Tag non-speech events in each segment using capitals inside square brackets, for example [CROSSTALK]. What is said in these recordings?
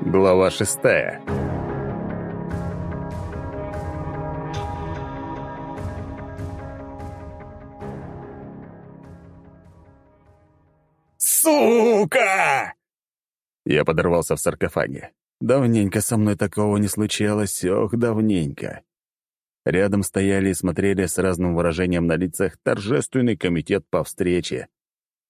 Глава шестая. «Сука!» Я подорвался в саркофаге. Давненько со мной такого не случалось, ох, давненько. Рядом стояли и смотрели с разным выражением на лицах торжественный комитет по встрече.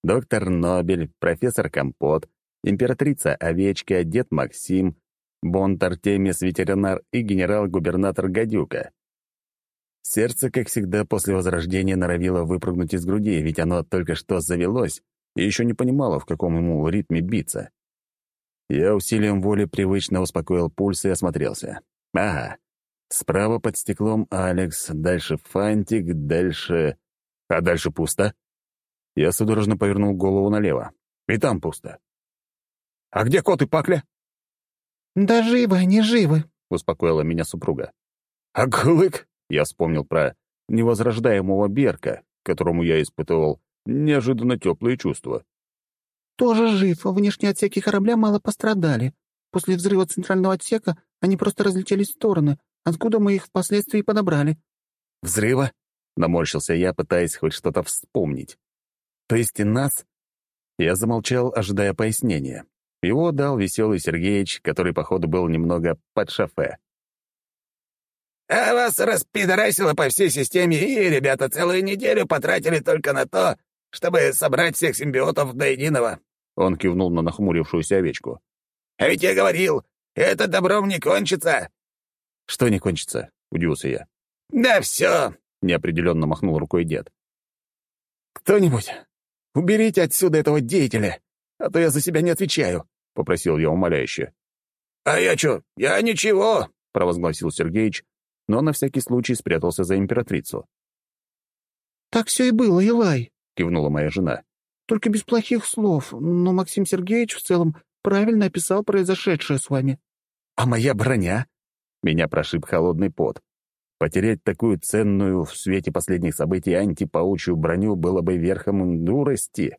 Доктор Нобель, профессор Компот, императрица Овечка, дед Максим, Бонт Артемис, ветеринар и генерал-губернатор Гадюка. Сердце, как всегда, после возрождения норовило выпрыгнуть из груди, ведь оно только что завелось и еще не понимало, в каком ему ритме биться. Я усилием воли привычно успокоил пульс и осмотрелся. Ага, Справа под стеклом Алекс, дальше Фантик, дальше... А дальше пусто. Я судорожно повернул голову налево. И там пусто. «А где кот и пакля?» «Да живы они, живы», — успокоила меня супруга. «А Глык?» — я вспомнил про невозрождаемого Берка, которому я испытывал неожиданно теплые чувства. «Тоже жив. Внешние отсеки корабля мало пострадали. После взрыва центрального отсека они просто разлетелись в стороны, Откуда мы их впоследствии подобрали?» «Взрыва?» — наморщился я, пытаясь хоть что-то вспомнить. «То есть и нас?» Я замолчал, ожидая пояснения. Его дал веселый Сергеич, который, походу, был немного под шофе. «А вас распидорасило по всей системе, и ребята целую неделю потратили только на то, чтобы собрать всех симбиотов до единого». Он кивнул на нахмурившуюся овечку. «А ведь я говорил, это добром не кончится. «Что не кончится?» — удивился я. «Да все!» — неопределенно махнул рукой дед. «Кто-нибудь, уберите отсюда этого деятеля, а то я за себя не отвечаю», — попросил я умоляюще. «А я чё? Я ничего!» — провозгласил Сергеич, но на всякий случай спрятался за императрицу. «Так все и было, Илай», — кивнула моя жена. «Только без плохих слов, но Максим Сергеевич в целом правильно описал произошедшее с вами». «А моя броня?» Меня прошиб холодный пот. Потерять такую ценную в свете последних событий антипаучью броню было бы верхом дурости.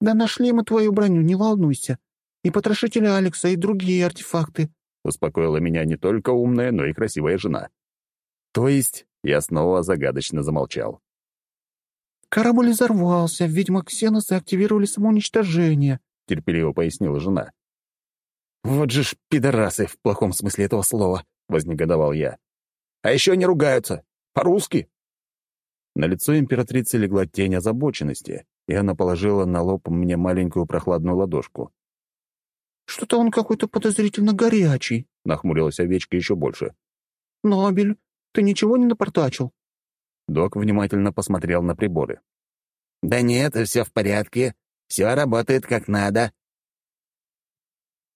«Да нашли мы твою броню, не волнуйся. И потрошителя Алекса, и другие артефакты», — успокоила меня не только умная, но и красивая жена. То есть я снова загадочно замолчал. «Корабль взорвался, ведьма Ксеносы активировали самоуничтожение», — терпеливо пояснила жена. «Вот же ж пидорасы в плохом смысле этого слова», — вознегодовал я. «А еще они ругаются. По-русски». На лицо императрицы легла тень озабоченности, и она положила на лоб мне маленькую прохладную ладошку. «Что-то он какой-то подозрительно горячий», — нахмурилась овечка еще больше. «Нобель, ты ничего не напортачил?» Док внимательно посмотрел на приборы. «Да нет, все в порядке. Все работает как надо»,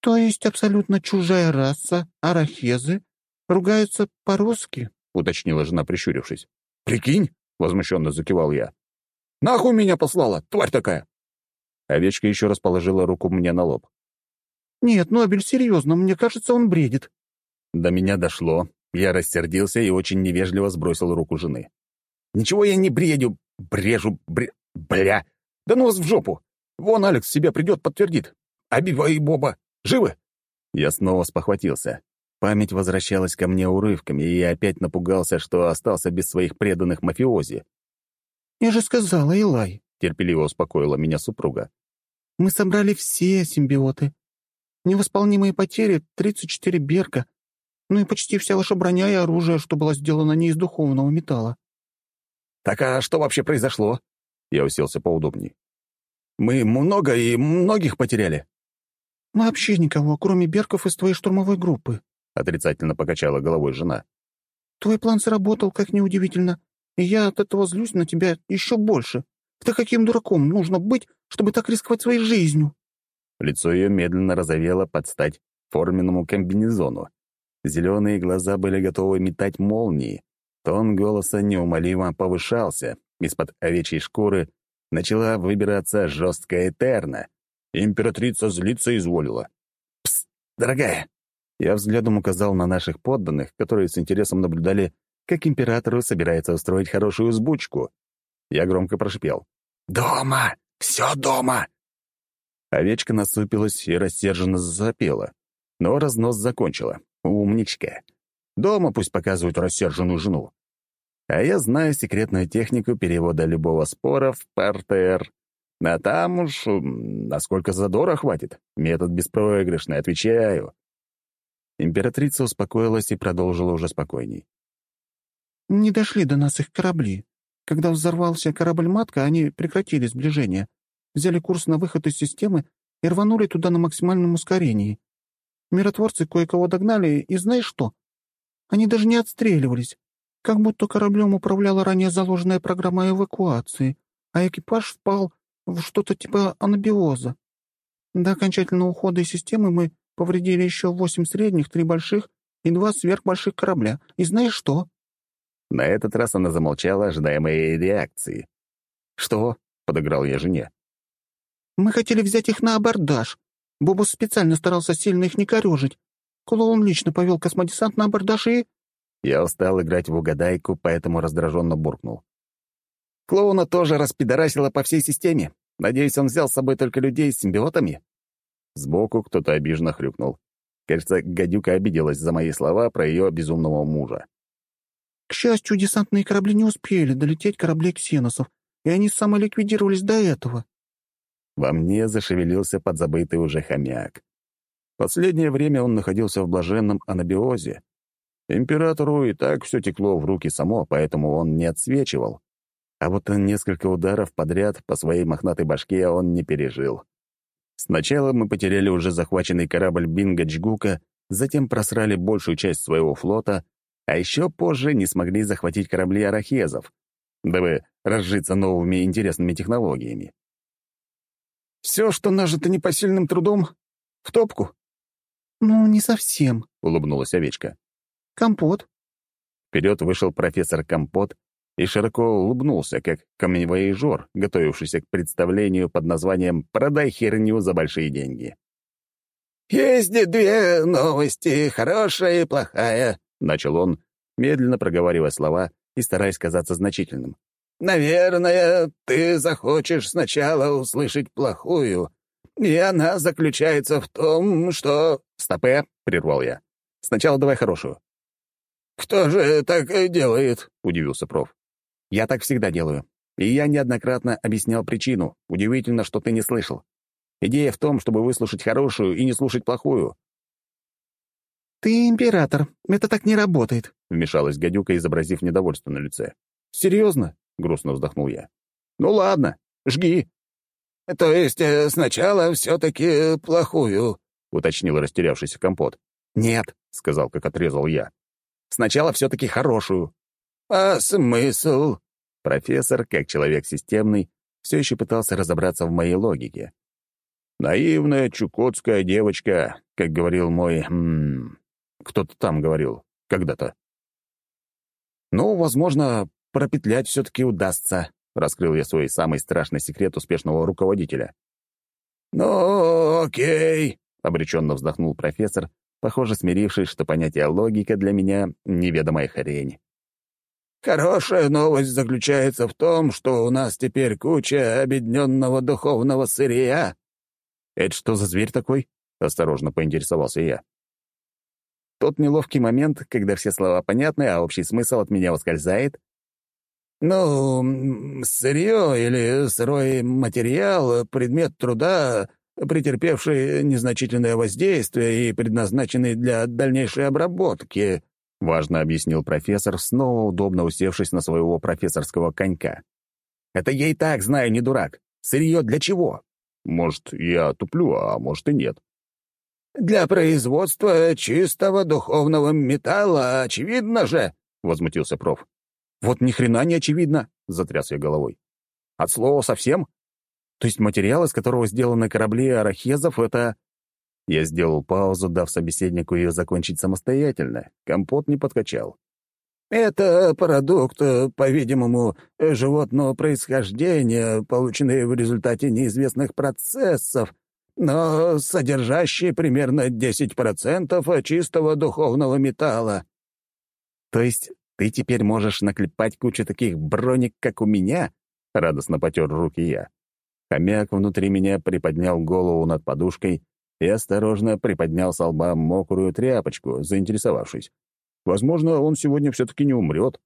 «То есть абсолютно чужая раса, арахезы, ругаются по-русски?» — уточнила жена, прищурившись. «Прикинь!» — возмущенно закивал я. «Нахуй меня послала, тварь такая!» Овечка еще раз положила руку мне на лоб. «Нет, Нобель, серьезно, мне кажется, он бредит». До меня дошло. Я рассердился и очень невежливо сбросил руку жены. «Ничего я не бредю, брежу, бре... бля! Да ну вас в жопу! Вон Алекс себя придет, подтвердит. А Биба и Боба Живы?» Я снова спохватился. Память возвращалась ко мне урывками, и я опять напугался, что остался без своих преданных мафиози. «Я же сказала, Илай», — терпеливо успокоила меня супруга. «Мы собрали все симбиоты. Невосполнимые потери — 34 берка, ну и почти вся ваша броня и оружие, что было сделано не из духовного металла». «Так а что вообще произошло?» Я уселся поудобней. «Мы много и многих потеряли?» «Вообще никого, кроме Берков из твоей штурмовой группы», — отрицательно покачала головой жена. «Твой план сработал, как неудивительно, и я от этого злюсь на тебя еще больше. Ты каким дураком нужно быть, чтобы так рисковать своей жизнью?» Лицо ее медленно разовело под стать форменному комбинезону. Зеленые глаза были готовы метать молнии. Тон голоса неумолимо повышался. Из-под овечьей шкуры начала выбираться жесткая терна. Императрица злиться изволила. «Пс, дорогая!» Я взглядом указал на наших подданных, которые с интересом наблюдали, как императору собирается устроить хорошую сбучку. Я громко прошипел. «Дома! Все дома!» Овечка насупилась и рассерженно запела, но разнос закончила. Умничка. Дома пусть показывают рассерженную жену. А я знаю секретную технику перевода любого спора в партер. А там уж насколько задора хватит. Метод беспроигрышный, отвечаю. Императрица успокоилась и продолжила уже спокойней. «Не дошли до нас их корабли. Когда взорвался корабль-матка, они прекратили сближение, взяли курс на выход из системы и рванули туда на максимальном ускорении. Миротворцы кое-кого догнали, и знаешь что? Они даже не отстреливались, как будто кораблем управляла ранее заложенная программа эвакуации, а экипаж впал в что-то типа анабиоза. До окончательного ухода из системы мы повредили еще восемь средних, три больших и два сверхбольших корабля. И знаешь что?» На этот раз она замолчала, ожидая моей реакции. «Что?» — подыграл я жене. «Мы хотели взять их на абордаж. Бобус специально старался сильно их не корежить. Клоун лично повел космодесант на абордаж и...» Я устал играть в угадайку, поэтому раздраженно буркнул. Клоуна тоже распидорасило по всей системе. Надеюсь, он взял с собой только людей с симбиотами?» Сбоку кто-то обиженно хрюкнул. Кажется, гадюка обиделась за мои слова про ее безумного мужа. «К счастью, десантные корабли не успели долететь кораблей ксеносов, и они самоликвидировались до этого». Во мне зашевелился подзабытый уже хомяк. Последнее время он находился в блаженном анабиозе. Императору и так все текло в руки само, поэтому он не отсвечивал. А вот несколько ударов подряд по своей мохнатой башке он не пережил. Сначала мы потеряли уже захваченный корабль Бинга-Чгука, затем просрали большую часть своего флота, а еще позже не смогли захватить корабли арахезов, дабы разжиться новыми интересными технологиями. «Все, что нажито непосильным трудом, в топку?» «Ну, не совсем», — улыбнулась овечка. «Компот». Вперед вышел профессор Компот и широко улыбнулся, как камневоежор, готовившийся к представлению под названием «Продай херню за большие деньги». «Есть две новости, хорошая и плохая», — начал он, медленно проговаривая слова и стараясь казаться значительным. «Наверное, ты захочешь сначала услышать плохую, и она заключается в том, что...» «Стопе», — прервал я. «Сначала давай хорошую». «Кто же так делает?» — удивился проф. Я так всегда делаю. И я неоднократно объяснял причину. Удивительно, что ты не слышал. Идея в том, чтобы выслушать хорошую и не слушать плохую. «Ты император. Это так не работает», — вмешалась гадюка, изобразив недовольство на лице. «Серьезно?» — грустно вздохнул я. «Ну ладно, жги». «То есть э, сначала все-таки плохую?» — уточнил растерявшийся компот. «Нет», — сказал, как отрезал я. «Сначала все-таки хорошую». «А смысл?» Профессор, как человек системный, все еще пытался разобраться в моей логике. «Наивная чукотская девочка», как говорил мой... Кто-то там говорил, когда-то. «Ну, возможно, пропетлять все-таки удастся», — раскрыл я свой самый страшный секрет успешного руководителя. «Ну, окей», — обреченно вздохнул профессор, похоже, смирившись, что понятие логика для меня — неведомая хрень. Хорошая новость заключается в том, что у нас теперь куча объединенного духовного сырья». «Это что за зверь такой?» — осторожно поинтересовался я. Тот неловкий момент, когда все слова понятны, а общий смысл от меня ускользает. «Ну, сырье или сырой материал — предмет труда, претерпевший незначительное воздействие и предназначенный для дальнейшей обработки», — важно объяснил профессор, снова удобно усевшись на своего профессорского конька. «Это я и так знаю, не дурак. Сырье для чего? Может, я туплю, а может и нет». «Для производства чистого духовного металла, очевидно же», — возмутился проф. «Вот ни хрена не очевидно», — затряс я головой. «От слова совсем? То есть материал, из которого сделаны корабли арахезов, это я сделал паузу, дав собеседнику ее закончить самостоятельно. Компот не подкачал. «Это продукт, по-видимому, животного происхождения, полученный в результате неизвестных процессов, но содержащий примерно 10% чистого духовного металла». «То есть ты теперь можешь наклепать кучу таких броник, как у меня, — радостно потер руки я. Хомяк внутри меня приподнял голову над подушкой и осторожно приподнял с лба мокрую тряпочку, заинтересовавшись. Возможно, он сегодня все-таки не умрет.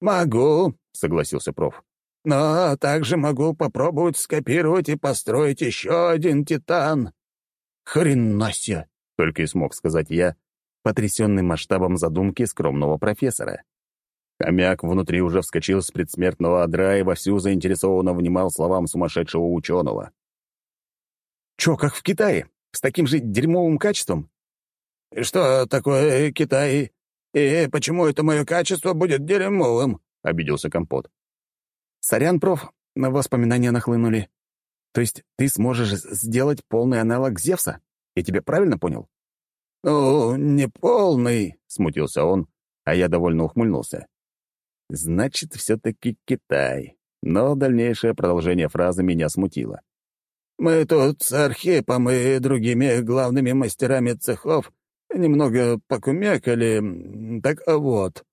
«Могу», — согласился проф. «Но также могу попробовать скопировать и построить еще один титан». «Хрена себе!» — только и смог сказать я, потрясенный масштабом задумки скромного профессора. Хомяк внутри уже вскочил с предсмертного одра и вовсю заинтересованно внимал словам сумасшедшего ученого. «Чё, как в Китае? С таким же дерьмовым качеством?» «Что такое Китай? И почему это мое качество будет дерьмовым?» — обиделся Компот. «Сорян, проф, на воспоминания нахлынули. То есть ты сможешь сделать полный аналог Зевса? Я тебя правильно понял?» «Ну, не полный», — смутился он, а я довольно ухмыльнулся. Значит, все-таки Китай. Но дальнейшее продолжение фразы меня смутило. «Мы тут с Архипом и другими главными мастерами цехов немного покумекали. Так вот,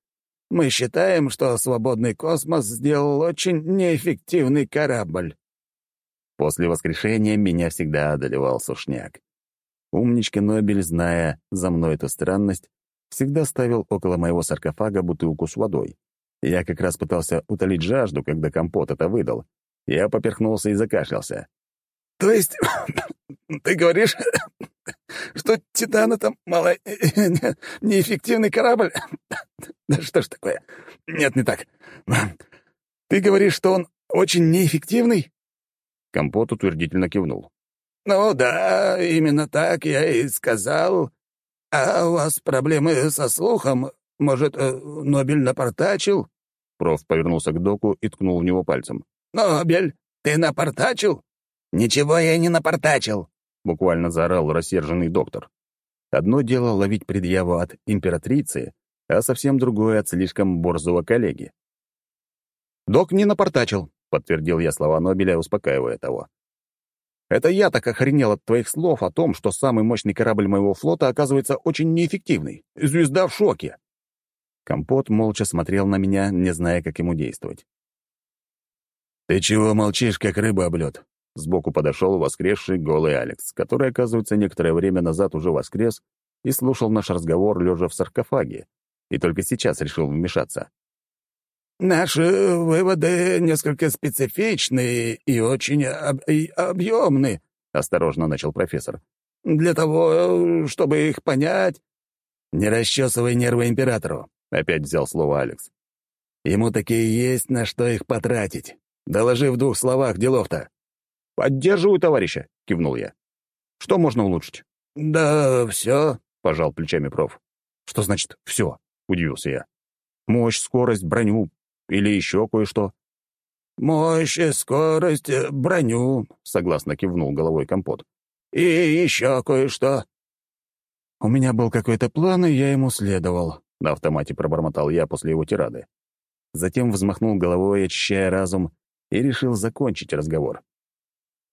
мы считаем, что свободный космос сделал очень неэффективный корабль». После воскрешения меня всегда одолевал сушняк. Умничка Нобель, зная за мной эту странность, всегда ставил около моего саркофага бутылку с водой. Я как раз пытался утолить жажду, когда компот это выдал. Я поперхнулся и закашлялся. «То есть [LAUGHS] ты говоришь, [LAUGHS] что Титан — это мало... [LAUGHS] неэффективный корабль? Да что ж такое? Нет, не так. Ты говоришь, что он очень неэффективный?» Компот утвердительно кивнул. «Ну да, именно так я и сказал. А у вас проблемы со слухом? Может, э, Нобель напортачил?» Проф повернулся к доку и ткнул в него пальцем. «Нобель, ты напортачил?» «Ничего я не напортачил», — буквально заорал рассерженный доктор. Одно дело ловить предъяву от императрицы, а совсем другое от слишком борзого коллеги. «Док не напортачил», — подтвердил я слова Нобеля, успокаивая того. «Это я так охренел от твоих слов о том, что самый мощный корабль моего флота оказывается очень неэффективный. Звезда в шоке». Компот молча смотрел на меня, не зная, как ему действовать. «Ты чего молчишь, как рыба об лед?» Сбоку подошел воскресший голый Алекс, который, оказывается, некоторое время назад уже воскрес и слушал наш разговор, лежа в саркофаге, и только сейчас решил вмешаться. «Наши выводы несколько специфичны и очень об и объемны», — осторожно начал профессор. «Для того, чтобы их понять...» «Не расчесывай нервы императору. — опять взял слово Алекс. «Ему такие есть, на что их потратить. Доложи в двух словах делов-то». «Поддерживаю, товарища», — кивнул я. «Что можно улучшить?» «Да все», — пожал плечами проф. «Что значит «все»?» — удивился я. «Мощь, скорость, броню или еще кое-что?» «Мощь, скорость, броню», — согласно кивнул головой компот. «И еще кое-что». «У меня был какой-то план, и я ему следовал», — на автомате пробормотал я после его тирады. Затем взмахнул головой, очищая разум, и решил закончить разговор.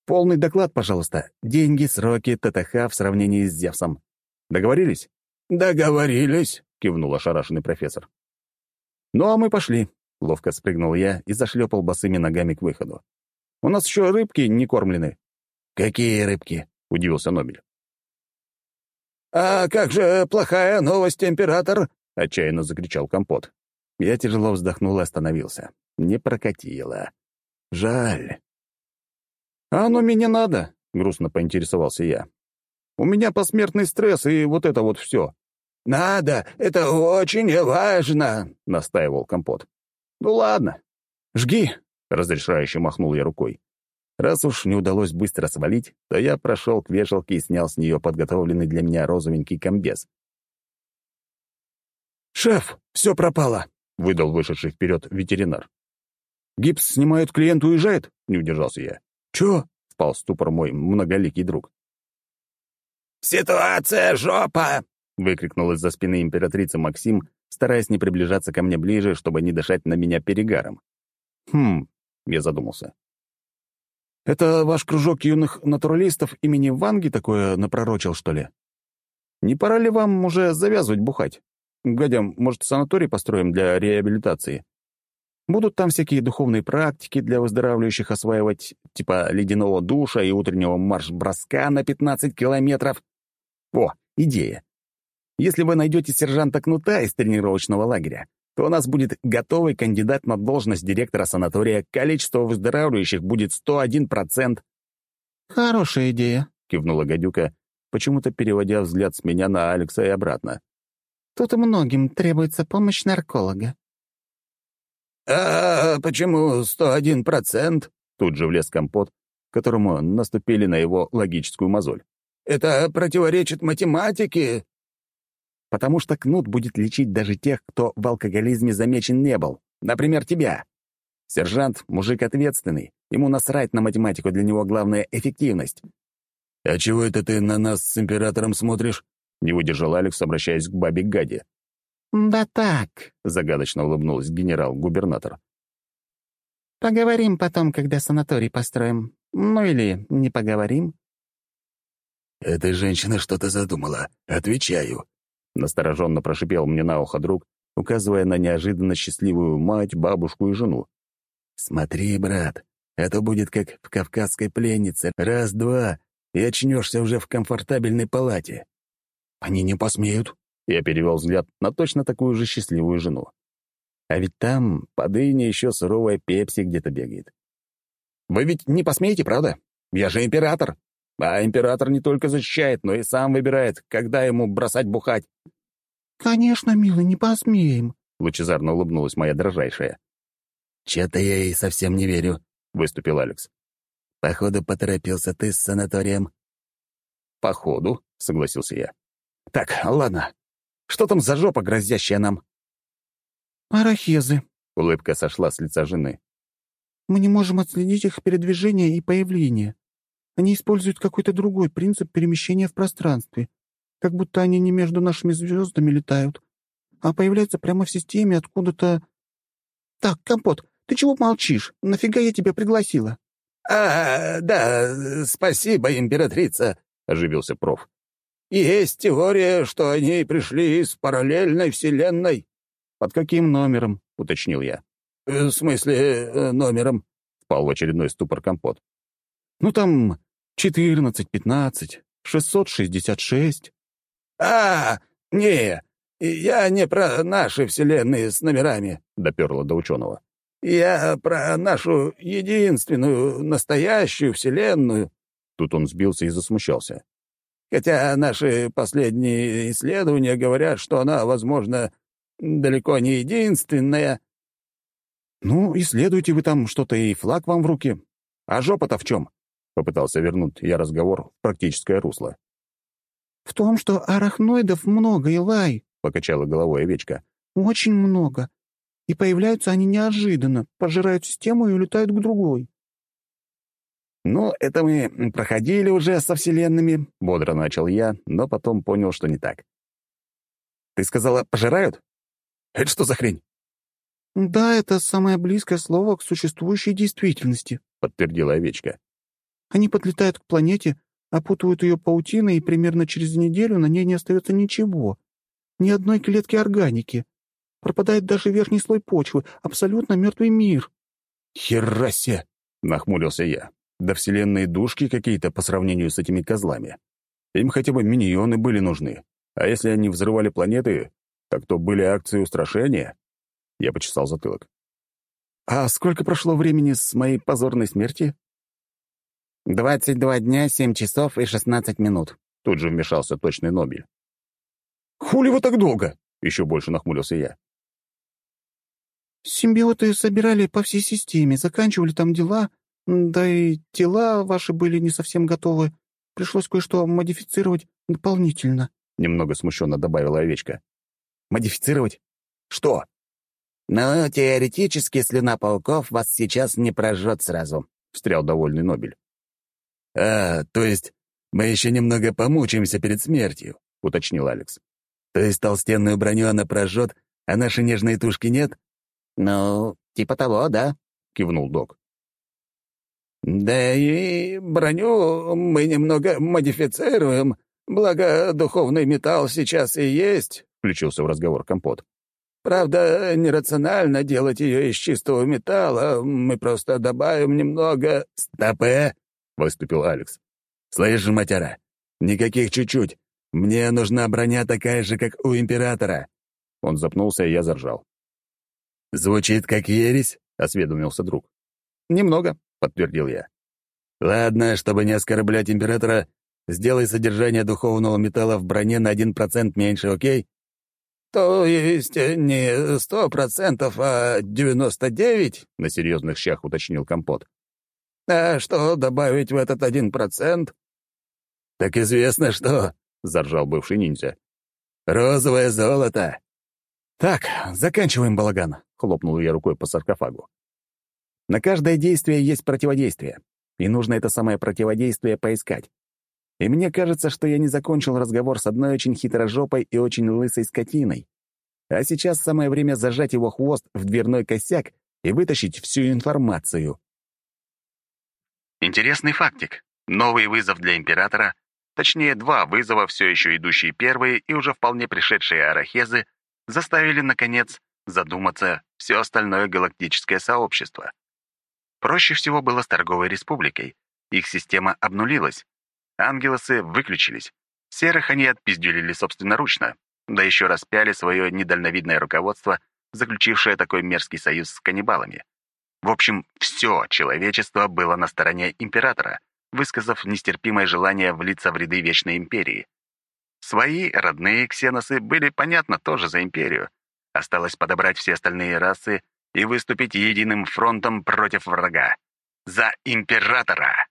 «Полный доклад, пожалуйста. Деньги, сроки, ТТХ в сравнении с Зевсом. Договорились?» «Договорились», — кивнул ошарашенный профессор. «Ну, а мы пошли», — ловко спрыгнул я и зашлепал босыми ногами к выходу. «У нас еще рыбки не кормлены». «Какие рыбки?» — удивился Нобель. «А как же плохая новость, император?» — отчаянно закричал Компот. Я тяжело вздохнул и остановился. Не прокатило. Жаль. «А оно мне надо», — грустно поинтересовался я. «У меня посмертный стресс и вот это вот все». «Надо, это очень важно», — настаивал Компот. «Ну ладно, жги», — разрешающе махнул я рукой. Раз уж не удалось быстро свалить, то я прошел к вешалке и снял с нее подготовленный для меня розовенький комбез. «Шеф, все пропало», — выдал вышедший вперед ветеринар. «Гипс снимают, клиент уезжает?» — не удержался я. «Чё?» — впал в ступор мой многоликий друг. «Ситуация жопа!» — выкрикнул из-за спины императрицы Максим, стараясь не приближаться ко мне ближе, чтобы не дышать на меня перегаром. «Хм...» — я задумался. «Это ваш кружок юных натуралистов имени Ванги такое напророчил, что ли? Не пора ли вам уже завязывать бухать?» Гадям, может, санаторий построим для реабилитации?» Будут там всякие духовные практики для выздоравливающих осваивать, типа ледяного душа и утреннего марш-броска на 15 километров. О, идея. Если вы найдете сержанта Кнута из тренировочного лагеря, то у нас будет готовый кандидат на должность директора санатория, количество выздоравливающих будет 101%. «Хорошая идея», — кивнула гадюка, почему-то переводя взгляд с меня на Алекса и обратно. «Тут многим требуется помощь нарколога». «А почему 101%?» — тут же влез компот, которому наступили на его логическую мозоль. «Это противоречит математике» потому что кнут будет лечить даже тех, кто в алкоголизме замечен не был. Например, тебя. Сержант — мужик ответственный. Ему насрать на математику, для него главная — эффективность. «А чего это ты на нас с императором смотришь?» — не выдержал Алекс, обращаясь к бабе Гаде. «Да так», — загадочно улыбнулась генерал-губернатор. «Поговорим потом, когда санаторий построим. Ну или не поговорим». «Эта женщина что-то задумала. Отвечаю», Настороженно прошипел мне на ухо друг, указывая на неожиданно счастливую мать, бабушку и жену. «Смотри, брат, это будет как в кавказской пленнице. Раз-два, и очнешься уже в комфортабельной палате». «Они не посмеют», — я перевел взгляд на точно такую же счастливую жену. А ведь там под ине еще суровая пепси где-то бегает. «Вы ведь не посмеете, правда? Я же император!» А император не только защищает, но и сам выбирает, когда ему бросать бухать. «Конечно, милый, не посмеем», — лучезарно улыбнулась моя дрожайшая. «Чё-то я ей совсем не верю», — выступил Алекс. «Походу, поторопился ты с санаторием». «Походу», — согласился я. «Так, ладно. Что там за жопа, грозящая нам?» «Арахезы», — улыбка сошла с лица жены. «Мы не можем отследить их передвижение и появление. Они используют какой-то другой принцип перемещения в пространстве, как будто они не между нашими звездами летают, а появляются прямо в системе откуда-то... Так, Компот, ты чего молчишь? Нафига я тебя пригласила? «А, да, спасибо, императрица», — оживился проф. «Есть теория, что они пришли из параллельной вселенной». «Под каким номером?» — уточнил я. «В смысле э, номером?» — впал в очередной ступор компот. Ну, там четырнадцать, пятнадцать, шестьсот шестьдесят шесть. «А, не, я не про наши вселенные с номерами», — доперло до ученого. «Я про нашу единственную, настоящую вселенную». Тут он сбился и засмущался. «Хотя наши последние исследования говорят, что она, возможно, далеко не единственная». «Ну, исследуйте вы там что-то, и флаг вам в руки. А жопа-то в чем?» Попытался вернуть я разговор в практическое русло. «В том, что арахноидов много, Илай», — покачала головой овечка. «Очень много. И появляются они неожиданно, пожирают систему и улетают к другой». «Ну, это мы проходили уже со вселенными», — бодро начал я, но потом понял, что не так. «Ты сказала, пожирают? Это что за хрень?» «Да, это самое близкое слово к существующей действительности», — подтвердила овечка. Они подлетают к планете, опутывают ее паутиной, и примерно через неделю на ней не остается ничего. Ни одной клетки органики. Пропадает даже верхний слой почвы. Абсолютно мертвый мир. «Херасе!» — нахмурился я. «Да вселенные душки какие-то по сравнению с этими козлами. Им хотя бы миньоны были нужны. А если они взрывали планеты, так то были акции устрашения?» Я почесал затылок. «А сколько прошло времени с моей позорной смерти?» «Двадцать два дня, семь часов и шестнадцать минут», — тут же вмешался точный Нобель. «Хули вы так долго?» — еще больше нахмурился я. «Симбиоты собирали по всей системе, заканчивали там дела, да и тела ваши были не совсем готовы. Пришлось кое-что модифицировать дополнительно», — немного смущенно добавила овечка. «Модифицировать? Что?» «Ну, теоретически слюна пауков вас сейчас не прожжет сразу», — встрял довольный Нобель. «А, то есть мы еще немного помучаемся перед смертью», — уточнил Алекс. «То есть толстенную броню она прожжет, а наши нежные тушки нет?» «Ну, типа того, да», — кивнул док. «Да и броню мы немного модифицируем, благо духовный металл сейчас и есть», — включился в разговор компот. Правда, нерационально делать ее из чистого металла. Мы просто добавим немного...» «Стопе!» — выступил Алекс. «Слышишь, матера, никаких чуть-чуть. Мне нужна броня такая же, как у Императора». Он запнулся, и я заржал. «Звучит как ересь?» — осведомился друг. «Немного», — подтвердил я. «Ладно, чтобы не оскорблять Императора, сделай содержание духовного металла в броне на один процент меньше, окей?» «То есть не сто процентов, а девяносто девять?» — на серьезных щах уточнил Компот. «А что добавить в этот один процент?» «Так известно что», — заржал бывший ниндзя. «Розовое золото!» «Так, заканчиваем балаган», — хлопнул я рукой по саркофагу. «На каждое действие есть противодействие, и нужно это самое противодействие поискать. И мне кажется, что я не закончил разговор с одной очень хитрожопой и очень лысой скотиной. А сейчас самое время зажать его хвост в дверной косяк и вытащить всю информацию. Интересный фактик. Новый вызов для Императора, точнее, два вызова, все еще идущие первые и уже вполне пришедшие арахезы, заставили, наконец, задуматься все остальное галактическое сообщество. Проще всего было с Торговой Республикой. Их система обнулилась, Ангелосы выключились. Серых они отпиздюлили собственноручно, да еще распяли свое недальновидное руководство, заключившее такой мерзкий союз с каннибалами. В общем, все человечество было на стороне императора, высказав нестерпимое желание влиться в ряды Вечной Империи. Свои родные ксеносы были, понятно, тоже за империю. Осталось подобрать все остальные расы и выступить единым фронтом против врага. За императора!